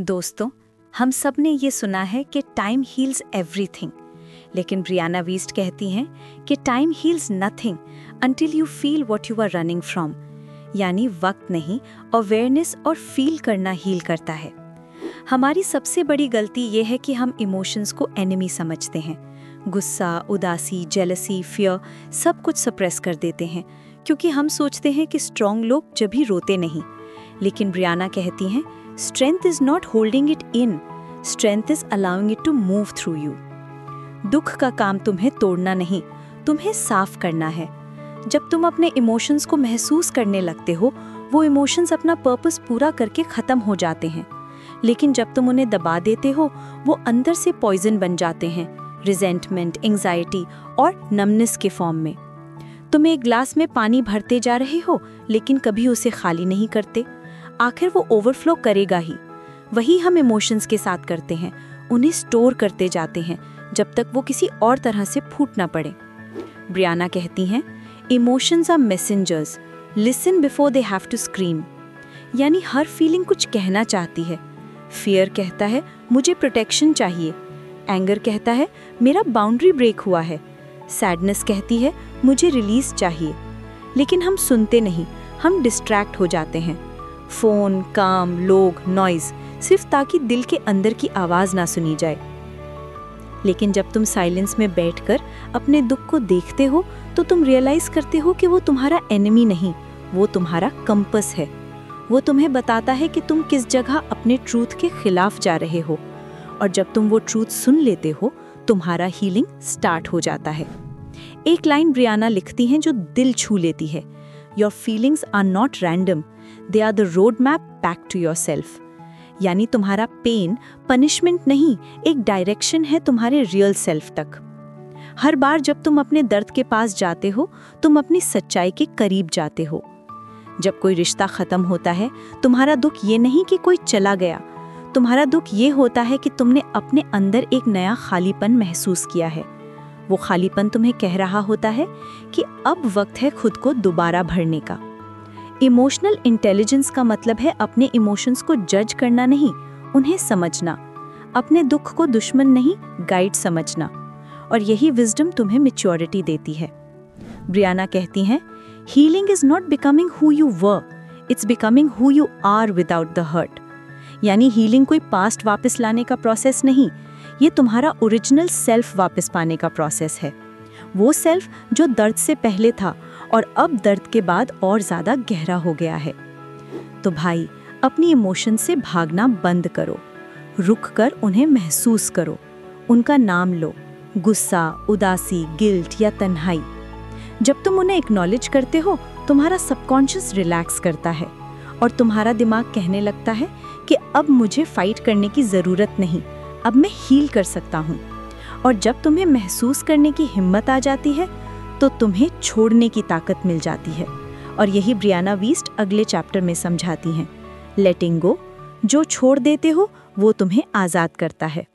दोस्तों, हम सबने ये सुना है कि टाइम हील्स एवरीथिंग लेकिन ब्रियाना वीस्ट कहती हैं कि time heals nothing until you feel what you are running from यानी वक्त नहीं अवेयरनेस और फील करना हील करता है। हमारी सबसे बड़ी गलती ये है कि हम इमोशंस को एनिमी समझते हैं। गुस्सा, उदासी जेलसी फियर सब कुछ सप्रेस कर देते हैं, क्योंकि हम सोचते हैं कि स्ट्रॉन्ग लोग जब भी रोते नहीं। लेकिन ब्रियाना कहती हैं strength is not holding it in strength is allowing it to move through you दुख का काम तुम्हें तोड़ना नहीं, तुम्हें साफ़ करना है। जब तुम अपने इमोशंस को महसूस करने लगते हो, वो इमोशंस अपना पर्पस पूरा करके ख़त्म हो जाते हैं। लेकिन जब तुम उन्हें दबा देते हो, वो अंदर से पॉइजन बन जाते हैं रिजेंटमेंट एंजाइटी और नमनेस के फॉर्म में। तुम एक ग्लास में पानी भरते जा रहे हो, लेकिन कभी उसे खाली नहीं करते। आखिर वो ओवरफ्लो करेगा ही। वही हम इमोशंस के साथ करते हैं, उन्हें स्टोर करते जाते हैं, जब तक वो किसी और तरह से फूट ना पड़े। ब्रियाना कहती हैं emotions are messengers listen before they have to scream यानी हर फीलिंग कुछ कहना चाहती है। फियर कहता है, मुझे प्रोटेक्शन चाहिए. एंगर कहता है, मेरा बाउंड्री ब्रेक हुआ है. सैडनेस कहती है, मुझे रिलीज़ चाहिए. लेकिन हम सुनते नहीं, हम डिस्ट्रैक्ट हो जाते हैं। फ़ोन, काम, लोग नॉइज़ सिर्फ़ ताकि दिल के अंदर की आवाज़ ना सुनी जाए। लेकिन जब तुम साइलेंस में बैठकर अपने दुख को देखते हो तो तुम रियलाइज़ करते हो कि वो तुम्हारा एनिमी नहीं, वो तुम्हारा कंपस है। वो तुम्हें बताता है कि तुम किस जगह अपने ट्रूथ के खिलाफ जा रहे हो। और जब तुम वो ट्रूथ सुन लेते हो, तुम्हारा हीलिंग स्टार्ट हो जाता है। एक लाइन ब्रियाना लिखती हैं जो दिल छू लेती है। Your feelings are not random they are the road map back to yourself यानी तुम्हारा पेन पनिशमेंट नहीं, एक डायरेक्शन है तुम्हारे रियल सेल्फ तक। हर बार जब तुम अपने दर्द के पास जाते हो, तुम अपनी सच्चाई के करीब जाते हो। जब कोई रिश्ता खत्म होता है, तुम्हारा दुख ये नहीं कि कोई चला गया, तुम्हारा दुख ये होता है कि तुमने अपने अंदर एक नया खालीपन महसूस किया है। वो खालीपन तुम्हें कह रहा होता है कि अब वक्त है खुद को दोबारा भरने का। इमोशनल इंटेलिजेंस का मतलब है अपने इमोशंस को जज करना नहीं, उन्हें समझना। अपने दुख को दुश्मन नहीं गाइड समझना। और यही विजडम तुम्हें मिच्योरिटी देती है। ब्रियाना कहती हैं healing is not becoming who you were it's becoming who you are without the hurt यानी हीलिंग कोई पास्ट वापस लाने का प्रोसेस नहीं, ये तुम्हारा ओरिजिनल सेल्फ वापस पाने का प्रोसेस है। वो सेल्फ जो दर्द से पहले था और अब दर्द के बाद और ज़्यादा गहरा हो गया है। तो भाई, अपनी इमोशन से भागना बंद करो। रुक कर उन्हें महसूस करो। उनका नाम लो। गुस्सा, उदासी, गिल्ट या तन्हाई। जब तुम उन्हें एक्नॉलेज करते हो, तुम्हारा सबकॉन्शियस रिलैक्स करता है और तुम्हारा दिमाग कहने लगता है कि अब मुझे फाइट करने की ज़रूरत नहीं, अब मैं हील कर सकता हूँ। और जब तुम्हें महसूस करने की हिम्मत आ जाती है तो तुम्हें छोड़ने की ताकत मिल जाती है। और यही ब्रियाना वीस्ट अगले चैप्टर में समझाती हैं। लेटिंग गो, जो छोड़ देते हो, वो तुम्हें आज़ाद करता है।